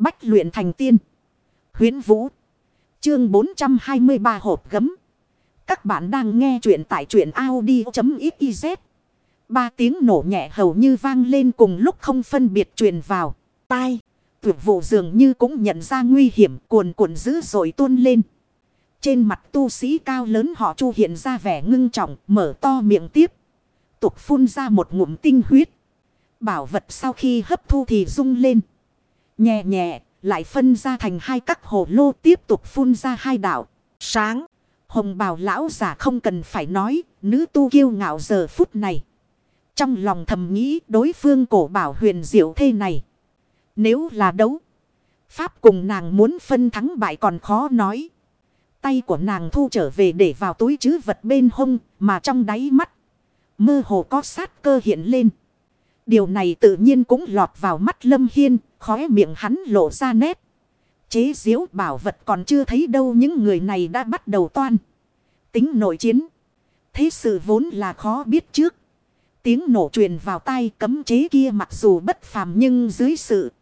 Bách luyện thành tiên. Huyến Vũ. Chương 423 hộp gấm. Các bạn đang nghe truyện tại truyện Audi.xyz. Ba tiếng nổ nhẹ hầu như vang lên cùng lúc không phân biệt truyền vào. Tai. Tuyệt vụ dường như cũng nhận ra nguy hiểm cuồn cuộn dữ dội tuôn lên. Trên mặt tu sĩ cao lớn họ chu hiện ra vẻ ngưng trọng mở to miệng tiếp. Tục phun ra một ngụm tinh huyết. Bảo vật sau khi hấp thu thì rung lên. Nhẹ nhẹ lại phân ra thành hai các hồ lô tiếp tục phun ra hai đảo Sáng. Hồng bào lão giả không cần phải nói. Nữ tu kiêu ngạo giờ phút này. Trong lòng thầm nghĩ đối phương cổ bảo huyền diệu thế này. Nếu là đấu. Pháp cùng nàng muốn phân thắng bại còn khó nói. Tay của nàng thu trở về để vào túi chứ vật bên hông mà trong đáy mắt. Mơ hồ có sát cơ hiện lên. Điều này tự nhiên cũng lọt vào mắt Lâm Hiên, khóe miệng hắn lộ ra nét. Chế diễu bảo vật còn chưa thấy đâu những người này đã bắt đầu toan. Tính nội chiến. Thế sự vốn là khó biết trước. Tiếng nổ truyền vào tai cấm chế kia mặc dù bất phàm nhưng dưới sự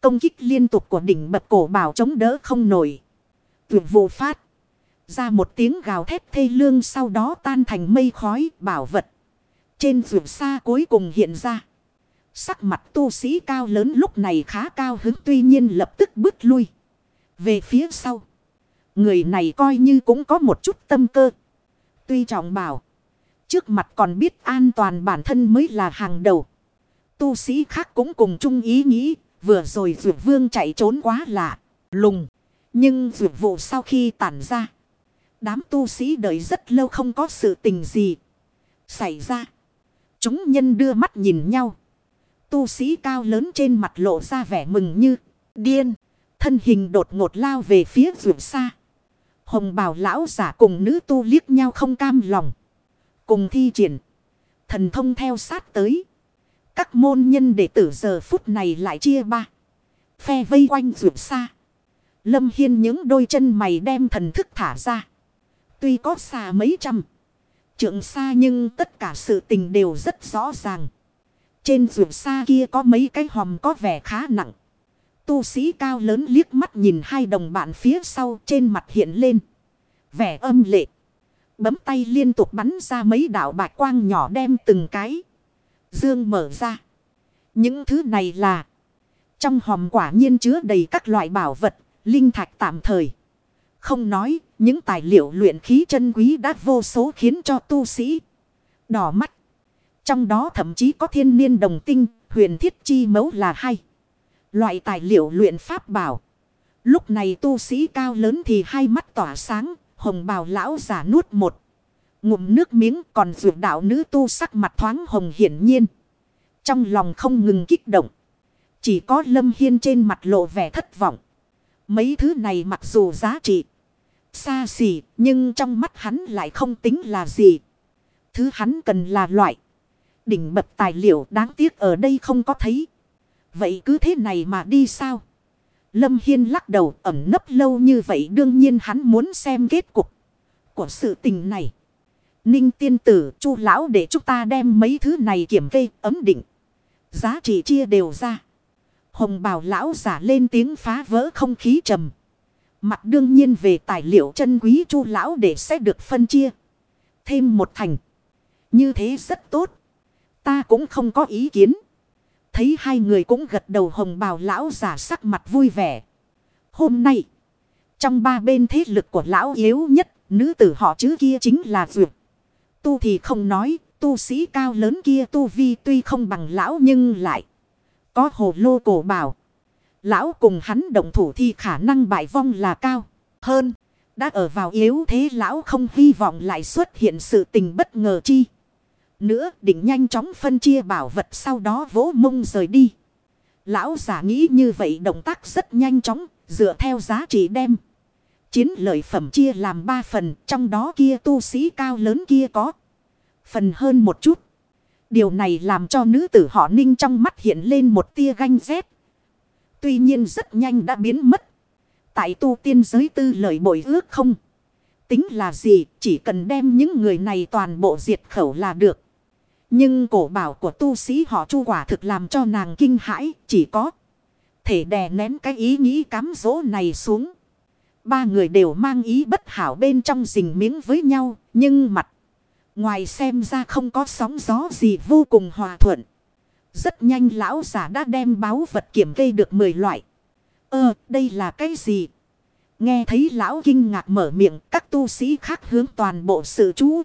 công kích liên tục của đỉnh bập cổ bảo chống đỡ không nổi. Tuyệt vụ phát. Ra một tiếng gào thét thê lương sau đó tan thành mây khói bảo vật. Trên vườn xa cuối cùng hiện ra. Sắc mặt tu sĩ cao lớn lúc này khá cao hứng tuy nhiên lập tức bước lui. Về phía sau. Người này coi như cũng có một chút tâm cơ. Tuy trọng bảo. Trước mặt còn biết an toàn bản thân mới là hàng đầu. Tu sĩ khác cũng cùng chung ý nghĩ. Vừa rồi rượu vương chạy trốn quá lạ. Lùng. Nhưng rượu vụ sau khi tản ra. Đám tu sĩ đợi rất lâu không có sự tình gì. Xảy ra. Chúng nhân đưa mắt nhìn nhau. Tu sĩ cao lớn trên mặt lộ ra vẻ mừng như điên. Thân hình đột ngột lao về phía vượt xa. Hồng bào lão giả cùng nữ tu liếc nhau không cam lòng. Cùng thi triển. Thần thông theo sát tới. Các môn nhân đệ tử giờ phút này lại chia ba. Phe vây quanh vượt xa. Lâm Hiên những đôi chân mày đem thần thức thả ra. Tuy có xa mấy trăm. Trượng xa nhưng tất cả sự tình đều rất rõ ràng. Trên vườn xa kia có mấy cái hòm có vẻ khá nặng. Tu sĩ cao lớn liếc mắt nhìn hai đồng bạn phía sau trên mặt hiện lên. Vẻ âm lệ. Bấm tay liên tục bắn ra mấy đạo bạch quang nhỏ đem từng cái. Dương mở ra. Những thứ này là. Trong hòm quả nhiên chứa đầy các loại bảo vật. Linh thạch tạm thời. Không nói. Những tài liệu luyện khí chân quý đã vô số khiến cho tu sĩ. Đỏ mắt. Trong đó thậm chí có thiên niên đồng tinh, huyền thiết chi mấu là hay. Loại tài liệu luyện pháp bảo. Lúc này tu sĩ cao lớn thì hai mắt tỏa sáng, hồng bào lão giả nuốt một. Ngụm nước miếng còn vượt đạo nữ tu sắc mặt thoáng hồng hiển nhiên. Trong lòng không ngừng kích động. Chỉ có lâm hiên trên mặt lộ vẻ thất vọng. Mấy thứ này mặc dù giá trị xa xỉ nhưng trong mắt hắn lại không tính là gì. Thứ hắn cần là loại đỉnh bậc tài liệu đáng tiếc ở đây không có thấy. Vậy cứ thế này mà đi sao? Lâm Hiên lắc đầu, ẩm nấp lâu như vậy đương nhiên hắn muốn xem kết cục của sự tình này. Ninh tiên tử, chu lão để chúng ta đem mấy thứ này kiểm kê, ấm định. Giá trị chia đều ra. Hồng bào lão giả lên tiếng phá vỡ không khí trầm. Mặt đương nhiên về tài liệu chân quý chu lão để sẽ được phân chia. Thêm một thành. Như thế rất tốt. Ta cũng không có ý kiến. Thấy hai người cũng gật đầu hồng bào lão giả sắc mặt vui vẻ. Hôm nay. Trong ba bên thế lực của lão yếu nhất. Nữ tử họ chứ kia chính là Duyệt. Tu thì không nói. Tu sĩ cao lớn kia tu vi tuy không bằng lão nhưng lại. Có hồ lô cổ bảo. Lão cùng hắn động thủ thì khả năng bại vong là cao hơn. Đã ở vào yếu thế lão không hy vọng lại xuất hiện sự tình bất ngờ chi nữa định nhanh chóng phân chia bảo vật sau đó vỗ mông rời đi. Lão giả nghĩ như vậy động tác rất nhanh chóng, dựa theo giá trị đem. Chiến lợi phẩm chia làm ba phần, trong đó kia tu sĩ cao lớn kia có. Phần hơn một chút. Điều này làm cho nữ tử họ ninh trong mắt hiện lên một tia ganh rét. Tuy nhiên rất nhanh đã biến mất. Tại tu tiên giới tư lời bội ước không. Tính là gì, chỉ cần đem những người này toàn bộ diệt khẩu là được. Nhưng cổ bảo của tu sĩ họ chu quả thực làm cho nàng kinh hãi, chỉ có. thể đè nén cái ý nghĩ cám dỗ này xuống. Ba người đều mang ý bất hảo bên trong rình miếng với nhau. Nhưng mặt ngoài xem ra không có sóng gió gì vô cùng hòa thuận. Rất nhanh lão giả đã đem báo vật kiểm kê được 10 loại. Ơ đây là cái gì? Nghe thấy lão kinh ngạc mở miệng, các tu sĩ khác hướng toàn bộ sự chú.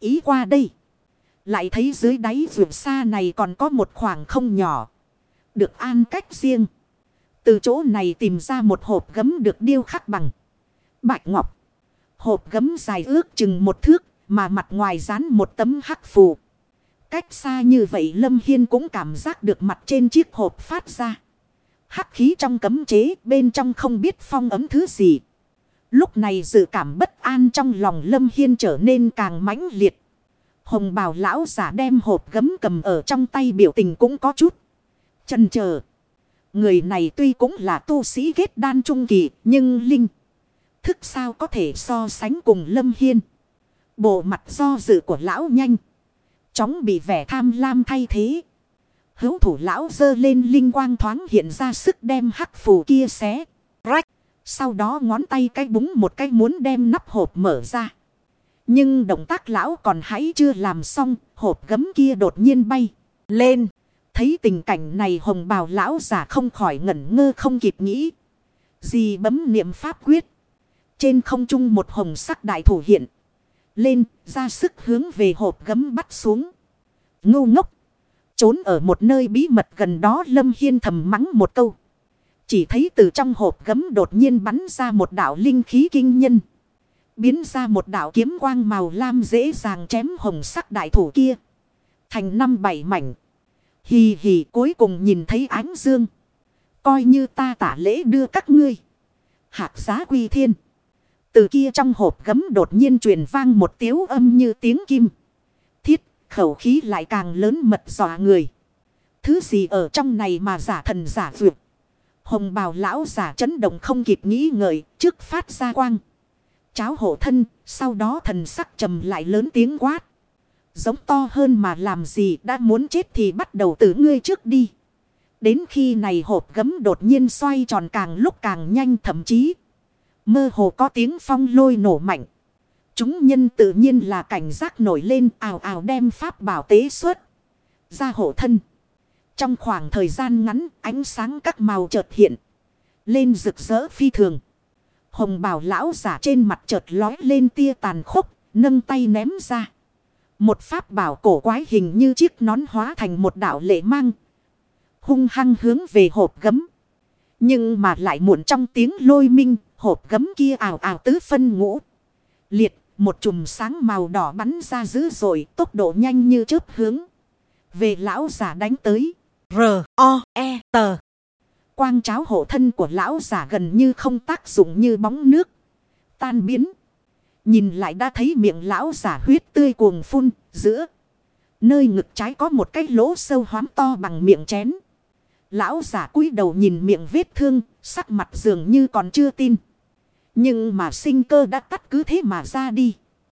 Ý qua đây. Lại thấy dưới đáy vượt xa này còn có một khoảng không nhỏ. Được an cách riêng. Từ chỗ này tìm ra một hộp gấm được điêu khắc bằng. Bạch ngọc. Hộp gấm dài ước chừng một thước. Mà mặt ngoài dán một tấm hắc phù. Cách xa như vậy Lâm Hiên cũng cảm giác được mặt trên chiếc hộp phát ra. Hắc khí trong cấm chế, bên trong không biết phong ấm thứ gì. Lúc này dự cảm bất an trong lòng Lâm Hiên trở nên càng mãnh liệt. Hồng bào lão giả đem hộp gấm cầm ở trong tay biểu tình cũng có chút. Chân chờ. Người này tuy cũng là tu sĩ kết đan trung kỳ, nhưng linh. Thức sao có thể so sánh cùng Lâm Hiên. Bộ mặt do dự của lão nhanh. Chóng bị vẻ tham lam thay thế. Hữu thủ lão dơ lên linh quang thoáng hiện ra sức đem hắc phù kia xé. Rách. Sau đó ngón tay cái búng một cái muốn đem nắp hộp mở ra. Nhưng động tác lão còn hãy chưa làm xong. Hộp gấm kia đột nhiên bay. Lên. Thấy tình cảnh này hồng bào lão giả không khỏi ngẩn ngơ không kịp nghĩ. Gì bấm niệm pháp quyết. Trên không trung một hồng sắc đại thủ hiện. Lên, ra sức hướng về hộp gấm bắt xuống. Ngu ngốc. Trốn ở một nơi bí mật gần đó Lâm Hiên thầm mắng một câu. Chỉ thấy từ trong hộp gấm đột nhiên bắn ra một đạo linh khí kinh nhân. Biến ra một đạo kiếm quang màu lam dễ dàng chém hồng sắc đại thủ kia. Thành năm bảy mảnh. Hì hì cuối cùng nhìn thấy ánh dương. Coi như ta tả lễ đưa các ngươi. Hạc giá quy thiên. Từ kia trong hộp gấm đột nhiên truyền vang một tiếu âm như tiếng kim. Thiết, khẩu khí lại càng lớn mật dọa người. Thứ gì ở trong này mà giả thần giả vượt. Hồng bào lão giả chấn động không kịp nghĩ ngợi, trước phát ra quang. Cháo hộ thân, sau đó thần sắc trầm lại lớn tiếng quát. Giống to hơn mà làm gì đã muốn chết thì bắt đầu từ ngươi trước đi. Đến khi này hộp gấm đột nhiên xoay tròn càng lúc càng nhanh thậm chí. Mơ hồ có tiếng phong lôi nổ mạnh. Chúng nhân tự nhiên là cảnh giác nổi lên ào ào đem pháp bảo tế xuất. Ra hộ thân. Trong khoảng thời gian ngắn ánh sáng các màu chợt hiện. Lên rực rỡ phi thường. Hồng bảo lão giả trên mặt chợt lói lên tia tàn khốc. Nâng tay ném ra. Một pháp bảo cổ quái hình như chiếc nón hóa thành một đạo lệ mang. Hung hăng hướng về hộp gấm. Nhưng mà lại muộn trong tiếng lôi minh. Hộp gấm kia ảo ảo tứ phân ngũ. Liệt, một chùm sáng màu đỏ bắn ra dữ dội, tốc độ nhanh như chớp hướng. Về lão giả đánh tới. R-O-E-T. Quang cháo hộ thân của lão giả gần như không tác dụng như bóng nước. Tan biến. Nhìn lại đã thấy miệng lão giả huyết tươi cuồng phun giữa. Nơi ngực trái có một cái lỗ sâu hoám to bằng miệng chén. Lão giả cúi đầu nhìn miệng vết thương, sắc mặt dường như còn chưa tin. Nhưng mà sinh cơ đã tắt cứ thế mà ra đi.